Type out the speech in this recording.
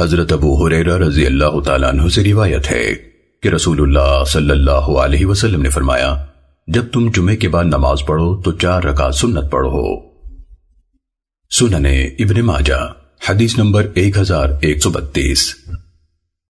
حضرت ابو حریرہ رضی اللہ تعالیٰ عنہ سے روایت ہے کہ رسول اللہ صلی اللہ علیہ وسلم نے فرمایا، جب تم جمعے کے بعد نماز پڑھو تو چار رکعت سنت پڑھو۔ سننے ابن ماجہ، حدیث نمبر ایک ہزار ایک سو بتیس۔